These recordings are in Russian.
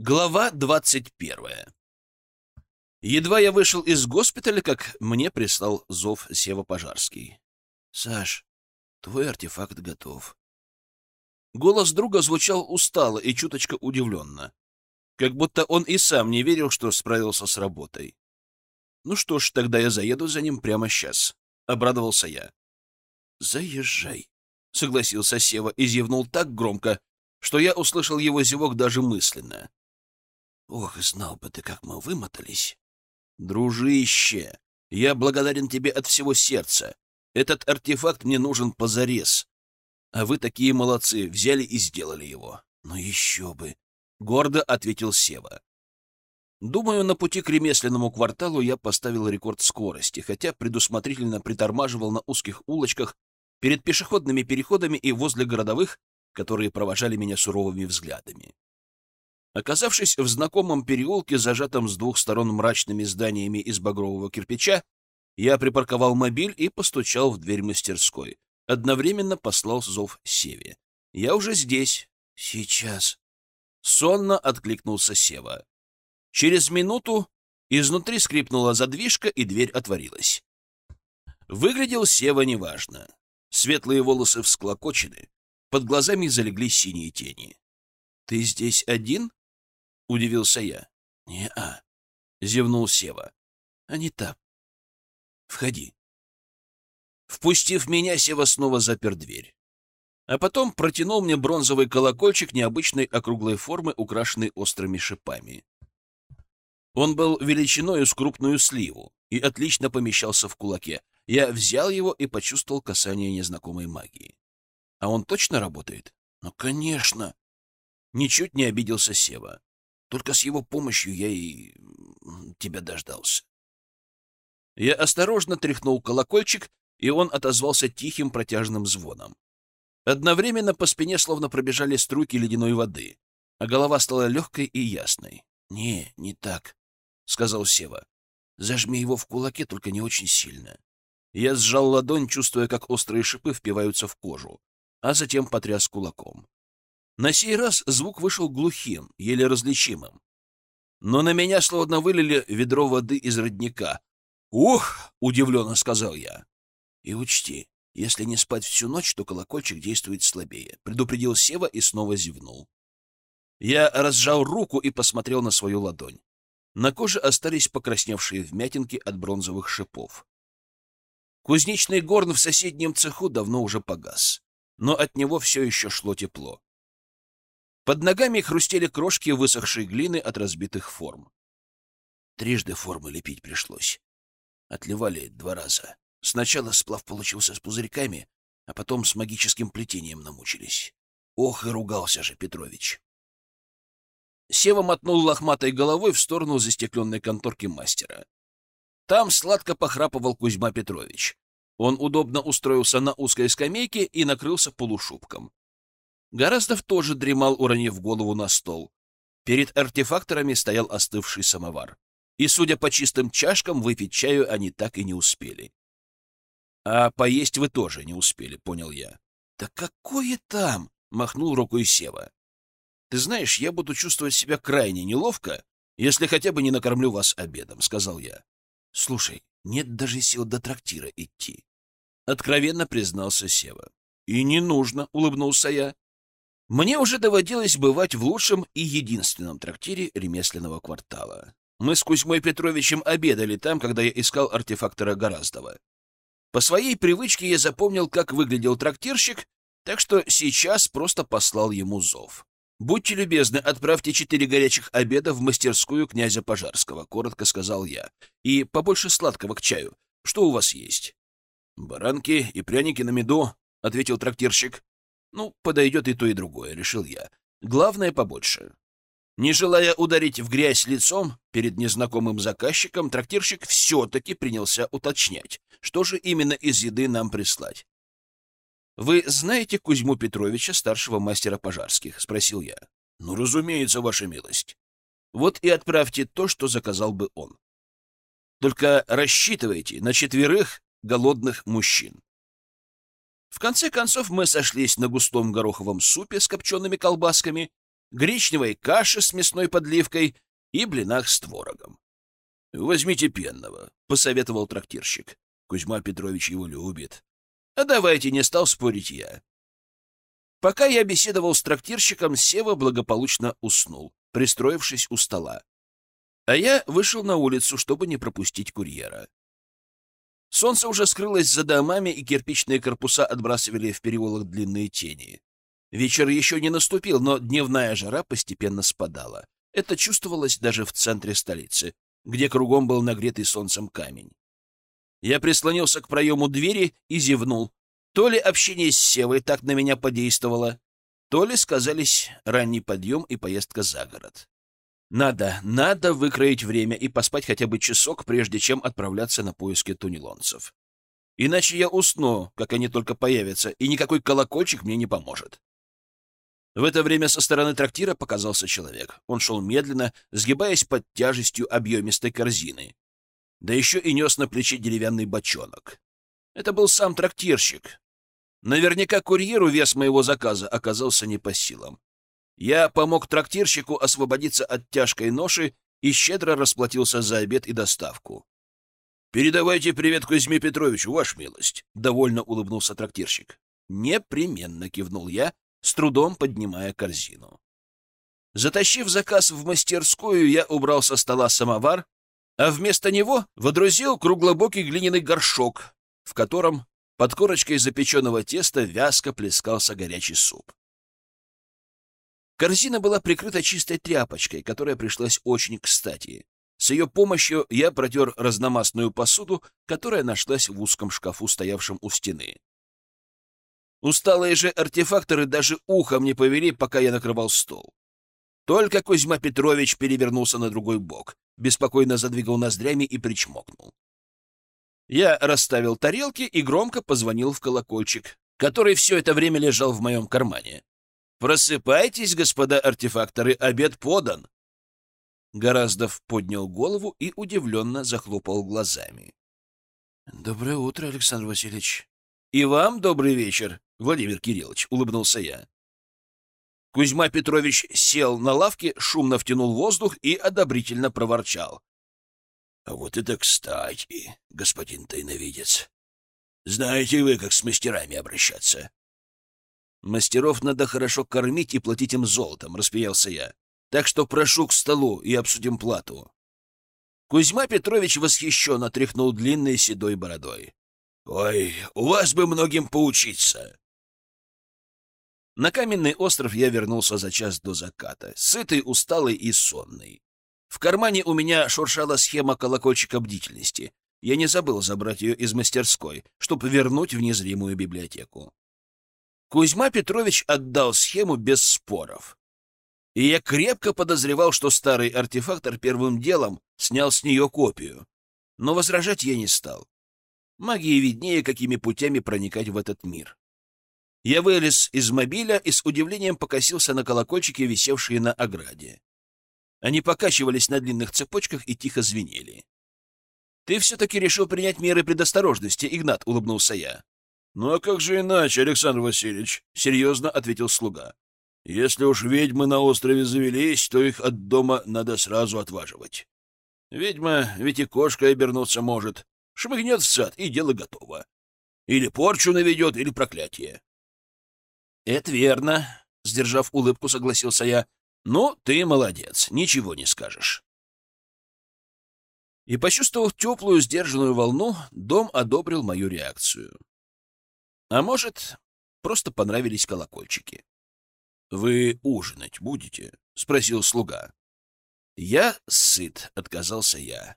Глава двадцать первая. Едва я вышел из госпиталя, как мне прислал зов Сева Пожарский. — Саш, твой артефакт готов. Голос друга звучал устало и чуточко удивленно, как будто он и сам не верил, что справился с работой. — Ну что ж, тогда я заеду за ним прямо сейчас, — обрадовался я. — Заезжай, — согласился Сева и зевнул так громко, что я услышал его зевок даже мысленно. Ох, знал бы ты, как мы вымотались. Дружище, я благодарен тебе от всего сердца. Этот артефакт мне нужен позарез. А вы такие молодцы, взяли и сделали его. Ну еще бы, — гордо ответил Сева. Думаю, на пути к ремесленному кварталу я поставил рекорд скорости, хотя предусмотрительно притормаживал на узких улочках, перед пешеходными переходами и возле городовых, которые провожали меня суровыми взглядами. Оказавшись в знакомом переулке, зажатом с двух сторон мрачными зданиями из багрового кирпича, я припарковал мобиль и постучал в дверь мастерской. Одновременно послал зов Севе. «Я уже здесь. Сейчас». Сонно откликнулся Сева. Через минуту изнутри скрипнула задвижка, и дверь отворилась. Выглядел Сева неважно. Светлые волосы всклокочены, под глазами залегли синие тени. «Ты здесь один?» — удивился я. «Не-а», — зевнул Сева. «Они там. Входи». Впустив меня, Сева снова запер дверь. А потом протянул мне бронзовый колокольчик необычной округлой формы, украшенный острыми шипами. Он был величиной с крупную сливу и отлично помещался в кулаке. Я взял его и почувствовал касание незнакомой магии. А он точно работает? Ну, конечно. Ничуть не обиделся Сева. Только с его помощью я и тебя дождался. Я осторожно тряхнул колокольчик, и он отозвался тихим протяжным звоном. Одновременно по спине словно пробежали струйки ледяной воды, а голова стала легкой и ясной. — Не, не так, — сказал Сева. — Зажми его в кулаке, только не очень сильно. Я сжал ладонь, чувствуя, как острые шипы впиваются в кожу, а затем потряс кулаком. На сей раз звук вышел глухим, еле различимым. Но на меня словно вылили ведро воды из родника. «Ух!» — удивленно сказал я. «И учти, если не спать всю ночь, то колокольчик действует слабее», — предупредил Сева и снова зевнул. Я разжал руку и посмотрел на свою ладонь. На коже остались покрасневшие вмятинки от бронзовых шипов. Кузнечный горн в соседнем цеху давно уже погас, но от него все еще шло тепло. Под ногами хрустели крошки высохшей глины от разбитых форм. Трижды формы лепить пришлось. Отливали два раза. Сначала сплав получился с пузырьками, а потом с магическим плетением намучились. Ох, и ругался же Петрович. Сева мотнул лохматой головой в сторону застекленной конторки мастера. Там сладко похрапывал Кузьма Петрович. Он удобно устроился на узкой скамейке и накрылся полушубком. Гораздов тоже дремал, уронив голову на стол. Перед артефакторами стоял остывший самовар. И, судя по чистым чашкам, выпить чаю они так и не успели. «А поесть вы тоже не успели», — понял я. «Да какое там?» — махнул рукой Сева. «Ты знаешь, я буду чувствовать себя крайне неловко, если хотя бы не накормлю вас обедом», — сказал я. «Слушай, нет даже сил до трактира идти», — откровенно признался Сева. «И не нужно», — улыбнулся я. Мне уже доводилось бывать в лучшем и единственном трактире ремесленного квартала. Мы с Кузьмой Петровичем обедали там, когда я искал артефактора Гораздова. По своей привычке я запомнил, как выглядел трактирщик, так что сейчас просто послал ему зов. «Будьте любезны, отправьте четыре горячих обеда в мастерскую князя Пожарского», — коротко сказал я. «И побольше сладкого к чаю. Что у вас есть?» «Баранки и пряники на меду», — ответил трактирщик. Ну, подойдет и то, и другое, решил я. Главное побольше. Не желая ударить в грязь лицом перед незнакомым заказчиком, трактирщик все-таки принялся уточнять, что же именно из еды нам прислать. «Вы знаете Кузьму Петровича, старшего мастера пожарских?» — спросил я. «Ну, разумеется, ваша милость. Вот и отправьте то, что заказал бы он. Только рассчитывайте на четверых голодных мужчин. В конце концов мы сошлись на густом гороховом супе с копчеными колбасками гречневой каше с мясной подливкой и блинах с творогом. — Возьмите пенного, — посоветовал трактирщик. Кузьма Петрович его любит. — А давайте, не стал спорить я. Пока я беседовал с трактирщиком, Сева благополучно уснул, пристроившись у стола. А я вышел на улицу, чтобы не пропустить курьера. Солнце уже скрылось за домами, и кирпичные корпуса отбрасывали в переулок длинные тени. Вечер еще не наступил, но дневная жара постепенно спадала. Это чувствовалось даже в центре столицы, где кругом был нагретый солнцем камень. Я прислонился к проему двери и зевнул. То ли общение с Севой так на меня подействовало, то ли сказались ранний подъем и поездка за город. Надо, надо выкроить время и поспать хотя бы часок, прежде чем отправляться на поиски тунелонцев. Иначе я усну, как они только появятся, и никакой колокольчик мне не поможет. В это время со стороны трактира показался человек. Он шел медленно, сгибаясь под тяжестью объемистой корзины. Да еще и нес на плече деревянный бочонок. Это был сам трактирщик. Наверняка курьеру вес моего заказа оказался не по силам. Я помог трактирщику освободиться от тяжкой ноши и щедро расплатился за обед и доставку. «Передавайте привет Кузьме Петровичу, ваша милость», — довольно улыбнулся трактирщик. «Непременно», — кивнул я, с трудом поднимая корзину. Затащив заказ в мастерскую, я убрал со стола самовар, а вместо него водрузил круглобокий глиняный горшок, в котором под корочкой запеченного теста вязко плескался горячий суп. Корзина была прикрыта чистой тряпочкой, которая пришлась очень кстати. С ее помощью я протер разномастную посуду, которая нашлась в узком шкафу, стоявшем у стены. Усталые же артефакторы даже ухом не повели, пока я накрывал стол. Только Кузьма Петрович перевернулся на другой бок, беспокойно задвигал ноздрями и причмокнул. Я расставил тарелки и громко позвонил в колокольчик, который все это время лежал в моем кармане. «Просыпайтесь, господа артефакторы, обед подан!» Гораздов поднял голову и удивленно захлопал глазами. «Доброе утро, Александр Васильевич!» «И вам добрый вечер, Владимир Кириллович!» — улыбнулся я. Кузьма Петрович сел на лавке, шумно втянул воздух и одобрительно проворчал. — А вот это кстати, господин тайновидец. Знаете вы, как с мастерами обращаться? Мастеров надо хорошо кормить и платить им золотом, — распиялся я. Так что прошу к столу и обсудим плату. Кузьма Петрович восхищенно тряхнул длинной седой бородой. — Ой, у вас бы многим поучиться. На каменный остров я вернулся за час до заката, сытый, усталый и сонный. В кармане у меня шуршала схема колокольчика бдительности. Я не забыл забрать ее из мастерской, чтобы вернуть в незримую библиотеку. Кузьма Петрович отдал схему без споров. И я крепко подозревал, что старый артефактор первым делом снял с нее копию. Но возражать я не стал. Магии виднее, какими путями проникать в этот мир. Я вылез из мобиля и с удивлением покосился на колокольчики, висевшие на ограде. Они покачивались на длинных цепочках и тихо звенели. «Ты все-таки решил принять меры предосторожности, Игнат», — улыбнулся я. «Ну а как же иначе, Александр Васильевич?» — серьезно ответил слуга. «Если уж ведьмы на острове завелись, то их от дома надо сразу отваживать. Ведьма ведь и кошкой обернуться может. Шмыгнет в сад, и дело готово. Или порчу наведет, или проклятие». «Это верно», — сдержав улыбку, согласился я. «Ну, ты молодец, ничего не скажешь». И, почувствовав теплую, сдержанную волну, дом одобрил мою реакцию. А может, просто понравились колокольчики. — Вы ужинать будете? — спросил слуга. — Я сыт, — отказался я.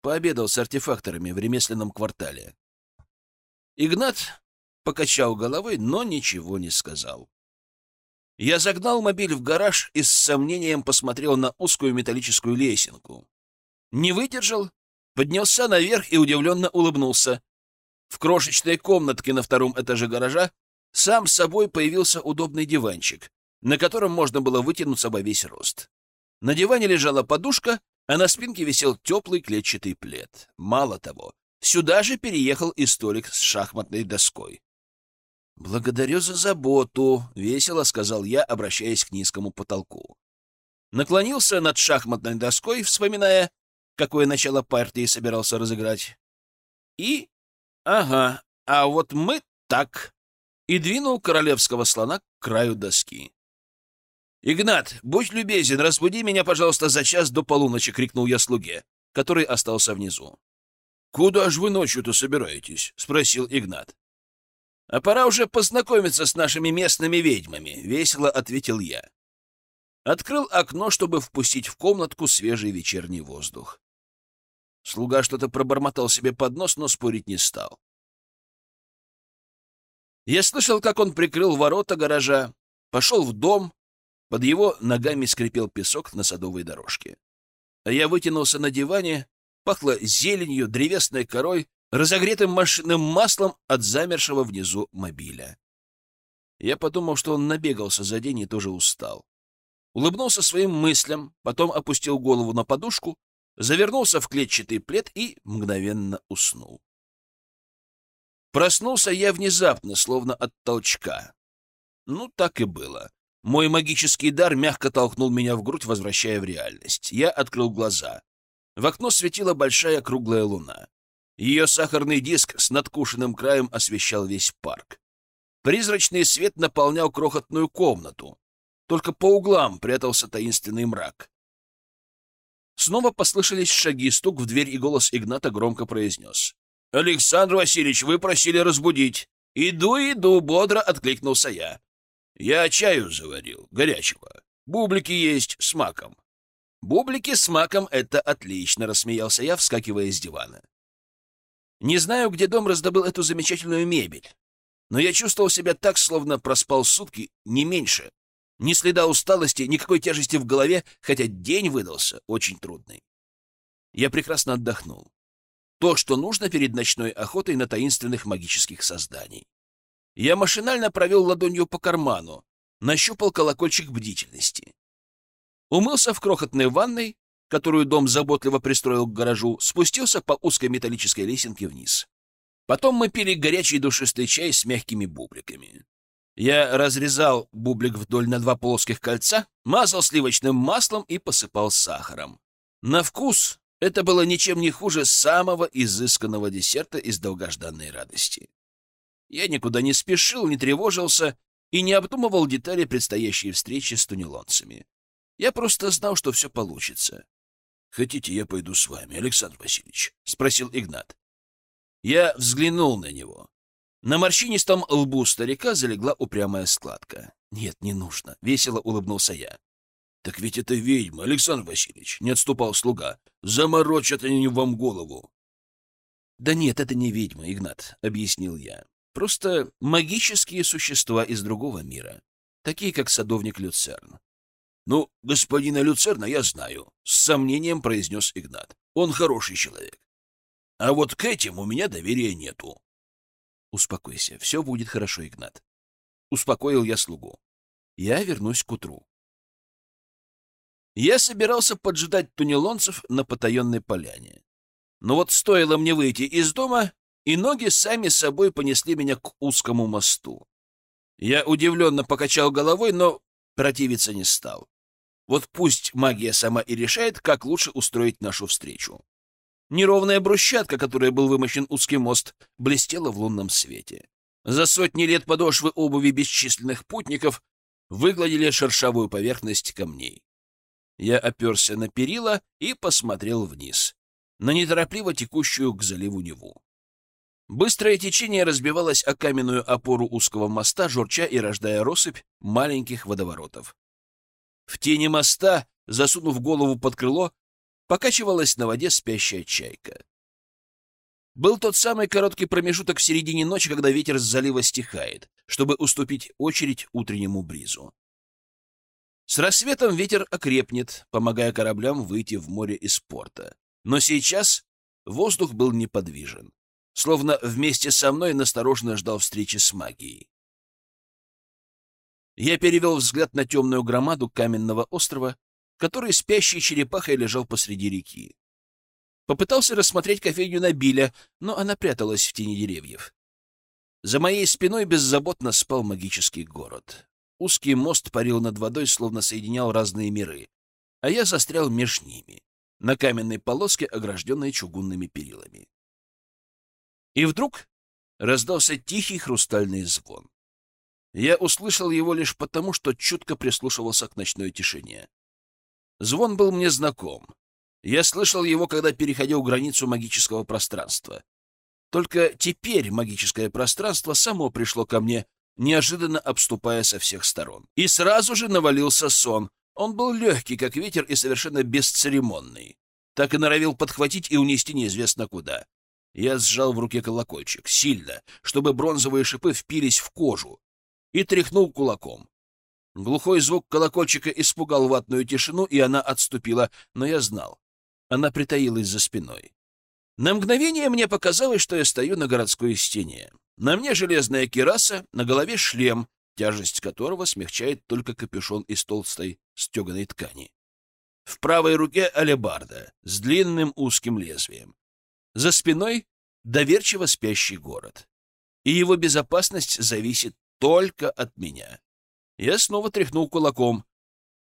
Пообедал с артефакторами в ремесленном квартале. Игнат покачал головой, но ничего не сказал. Я загнал мобиль в гараж и с сомнением посмотрел на узкую металлическую лесенку. Не выдержал, поднялся наверх и удивленно улыбнулся. В крошечной комнатке на втором этаже гаража сам собой появился удобный диванчик, на котором можно было вытянуться во весь рост. На диване лежала подушка, а на спинке висел теплый клетчатый плед. Мало того, сюда же переехал и столик с шахматной доской. «Благодарю за заботу», — весело сказал я, обращаясь к низкому потолку. Наклонился над шахматной доской, вспоминая, какое начало партии собирался разыграть. И... Ага, а вот мы так. И двинул королевского слона к краю доски. «Игнат, будь любезен, разбуди меня, пожалуйста, за час до полуночи!» — крикнул я слуге, который остался внизу. «Куда же вы ночью-то собираетесь?» — спросил Игнат. «А пора уже познакомиться с нашими местными ведьмами», — весело ответил я. Открыл окно, чтобы впустить в комнатку свежий вечерний воздух. Слуга что-то пробормотал себе под нос, но спорить не стал. Я слышал, как он прикрыл ворота гаража, пошел в дом, под его ногами скрипел песок на садовой дорожке. Я вытянулся на диване, пахло зеленью, древесной корой, разогретым машинным маслом от замершего внизу мобиля. Я подумал, что он набегался за день и тоже устал. Улыбнулся своим мыслям, потом опустил голову на подушку, завернулся в клетчатый плед и мгновенно уснул. Проснулся я внезапно, словно от толчка. Ну, так и было. Мой магический дар мягко толкнул меня в грудь, возвращая в реальность. Я открыл глаза. В окно светила большая круглая луна. Ее сахарный диск с надкушенным краем освещал весь парк. Призрачный свет наполнял крохотную комнату. Только по углам прятался таинственный мрак. Снова послышались шаги, стук в дверь, и голос Игната громко произнес. — Александр Васильевич, вы просили разбудить. — Иду, иду, — бодро откликнулся я. Я чаю заварил, горячего. Бублики есть с маком. Бублики с маком — это отлично, — рассмеялся я, вскакивая с дивана. Не знаю, где дом раздобыл эту замечательную мебель, но я чувствовал себя так, словно проспал сутки, не меньше. Ни следа усталости, никакой тяжести в голове, хотя день выдался очень трудный. Я прекрасно отдохнул. То, что нужно перед ночной охотой на таинственных магических созданий. Я машинально провел ладонью по карману, нащупал колокольчик бдительности. Умылся в крохотной ванной, которую дом заботливо пристроил к гаражу, спустился по узкой металлической лесенке вниз. Потом мы пили горячий душистый чай с мягкими бубликами. Я разрезал бублик вдоль на два плоских кольца, мазал сливочным маслом и посыпал сахаром. На вкус это было ничем не хуже самого изысканного десерта из долгожданной радости. Я никуда не спешил, не тревожился и не обдумывал детали предстоящей встречи с тунелонцами. Я просто знал, что все получится. — Хотите, я пойду с вами, Александр Васильевич? — спросил Игнат. Я взглянул на него. На морщинистом лбу старика залегла упрямая складка. — Нет, не нужно. — весело улыбнулся я. — Так ведь это ведьма, Александр Васильевич, — не отступал слуга. — Заморочат они вам голову. — Да нет, это не ведьма, Игнат, — объяснил я. Просто магические существа из другого мира, такие как садовник Люцерн. — Ну, господина Люцерна я знаю, — с сомнением произнес Игнат. — Он хороший человек. А вот к этим у меня доверия нету. — Успокойся, все будет хорошо, Игнат. Успокоил я слугу. Я вернусь к утру. Я собирался поджидать тунелонцев на потаенной поляне. Но вот стоило мне выйти из дома, и ноги сами собой понесли меня к узкому мосту. Я удивленно покачал головой, но противиться не стал. Вот пусть магия сама и решает, как лучше устроить нашу встречу. Неровная брусчатка, которой был вымощен узкий мост, блестела в лунном свете. За сотни лет подошвы обуви бесчисленных путников выгладили шершавую поверхность камней. Я оперся на перила и посмотрел вниз, на неторопливо текущую к заливу Неву. Быстрое течение разбивалось о каменную опору узкого моста, журча и рождая россыпь маленьких водоворотов. В тени моста, засунув голову под крыло, покачивалась на воде спящая чайка. Был тот самый короткий промежуток в середине ночи, когда ветер с залива стихает, чтобы уступить очередь утреннему бризу. С рассветом ветер окрепнет, помогая кораблям выйти в море из порта. Но сейчас воздух был неподвижен словно вместе со мной настороженно ждал встречи с магией. Я перевел взгляд на темную громаду каменного острова, который спящей черепахой лежал посреди реки. Попытался рассмотреть кофейню Набиля, но она пряталась в тени деревьев. За моей спиной беззаботно спал магический город. Узкий мост парил над водой, словно соединял разные миры, а я застрял между ними, на каменной полоске, огражденной чугунными перилами. И вдруг раздался тихий хрустальный звон. Я услышал его лишь потому, что чутко прислушивался к ночной тишине. Звон был мне знаком. Я слышал его, когда переходил границу магического пространства. Только теперь магическое пространство само пришло ко мне, неожиданно обступая со всех сторон. И сразу же навалился сон. Он был легкий, как ветер, и совершенно бесцеремонный. Так и норовил подхватить и унести неизвестно куда. Я сжал в руке колокольчик, сильно, чтобы бронзовые шипы впились в кожу, и тряхнул кулаком. Глухой звук колокольчика испугал ватную тишину, и она отступила, но я знал. Она притаилась за спиной. На мгновение мне показалось, что я стою на городской стене. На мне железная кираса, на голове шлем, тяжесть которого смягчает только капюшон из толстой стеганой ткани. В правой руке алебарда с длинным узким лезвием. За спиной доверчиво спящий город. И его безопасность зависит только от меня. Я снова тряхнул кулаком.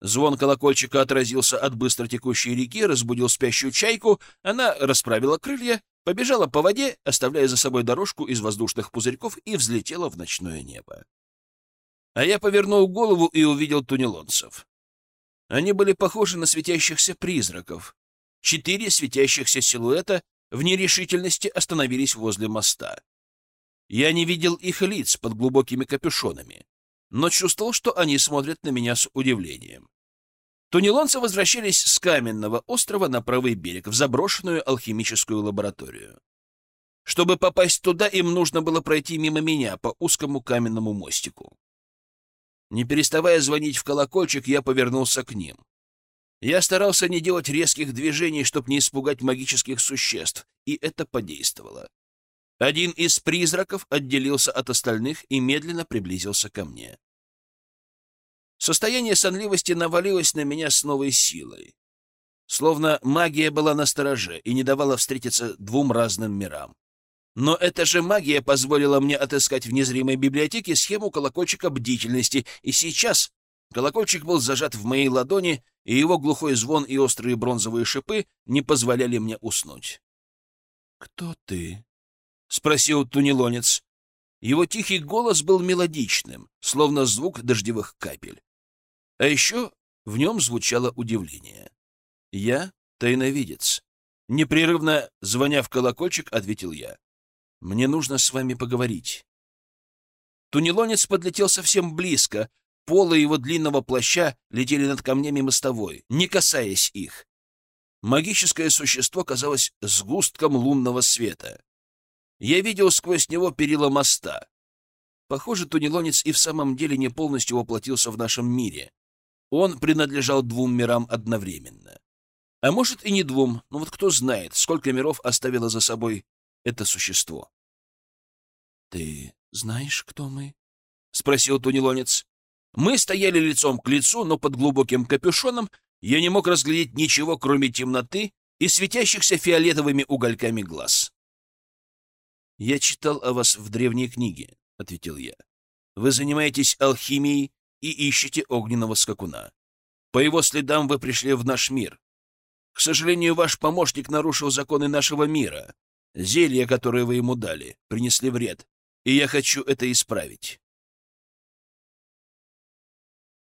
Звон колокольчика отразился от быстро текущей реки, разбудил спящую чайку, она расправила крылья, побежала по воде, оставляя за собой дорожку из воздушных пузырьков, и взлетела в ночное небо. А я повернул голову и увидел тунелонцев. Они были похожи на светящихся призраков. Четыре светящихся силуэта в нерешительности остановились возле моста. Я не видел их лиц под глубокими капюшонами, но чувствовал, что они смотрят на меня с удивлением. Тунелонцы возвращались с каменного острова на правый берег, в заброшенную алхимическую лабораторию. Чтобы попасть туда, им нужно было пройти мимо меня по узкому каменному мостику. Не переставая звонить в колокольчик, я повернулся к ним. Я старался не делать резких движений, чтобы не испугать магических существ, и это подействовало. Один из призраков отделился от остальных и медленно приблизился ко мне. Состояние сонливости навалилось на меня с новой силой. Словно магия была на стороже и не давала встретиться двум разным мирам. Но эта же магия позволила мне отыскать в незримой библиотеке схему колокольчика бдительности, и сейчас колокольчик был зажат в моей ладони, и его глухой звон и острые бронзовые шипы не позволяли мне уснуть. «Кто ты?» — спросил тунелонец. Его тихий голос был мелодичным, словно звук дождевых капель. А еще в нем звучало удивление. «Я — тайновидец». Непрерывно звоня в колокольчик, ответил я. «Мне нужно с вами поговорить». Тунелонец подлетел совсем близко. Полы его длинного плаща летели над камнями мостовой, не касаясь их. Магическое существо казалось сгустком лунного света. Я видел сквозь него перила моста. Похоже, тунелонец и в самом деле не полностью воплотился в нашем мире. Он принадлежал двум мирам одновременно. А может и не двум, но вот кто знает, сколько миров оставило за собой это существо. — Ты знаешь, кто мы? — спросил тунелонец. Мы стояли лицом к лицу, но под глубоким капюшоном я не мог разглядеть ничего, кроме темноты и светящихся фиолетовыми угольками глаз. «Я читал о вас в древней книге», — ответил я. «Вы занимаетесь алхимией и ищете огненного скакуна. По его следам вы пришли в наш мир. К сожалению, ваш помощник нарушил законы нашего мира. Зелья, которые вы ему дали, принесли вред, и я хочу это исправить».